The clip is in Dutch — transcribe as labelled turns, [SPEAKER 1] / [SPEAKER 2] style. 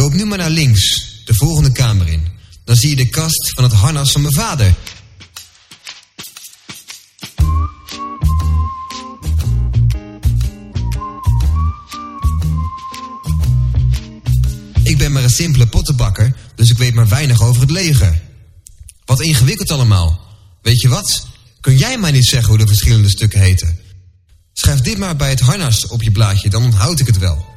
[SPEAKER 1] Loop nu maar naar links, de volgende kamer in. Dan zie je de kast van het harnas van mijn vader. Ik ben maar een simpele pottenbakker, dus ik weet maar weinig over het leger. Wat ingewikkeld allemaal. Weet je wat? Kun jij mij niet zeggen hoe de verschillende stukken heten? Schrijf dit maar bij het harnas op je blaadje, dan onthoud ik het wel.